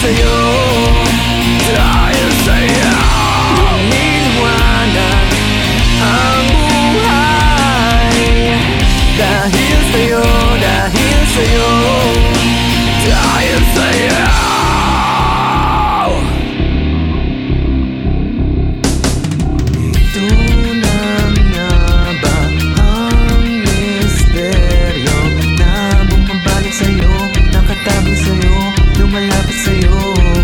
sa'yo. Dahil sa'yo. Lumiliwanag ang buhay. Dahil sa'yo, dahil sa'yo. Dahil sa'yo. Sa'yo, nakatabi sa'yo? Tumaya pa sa'yo.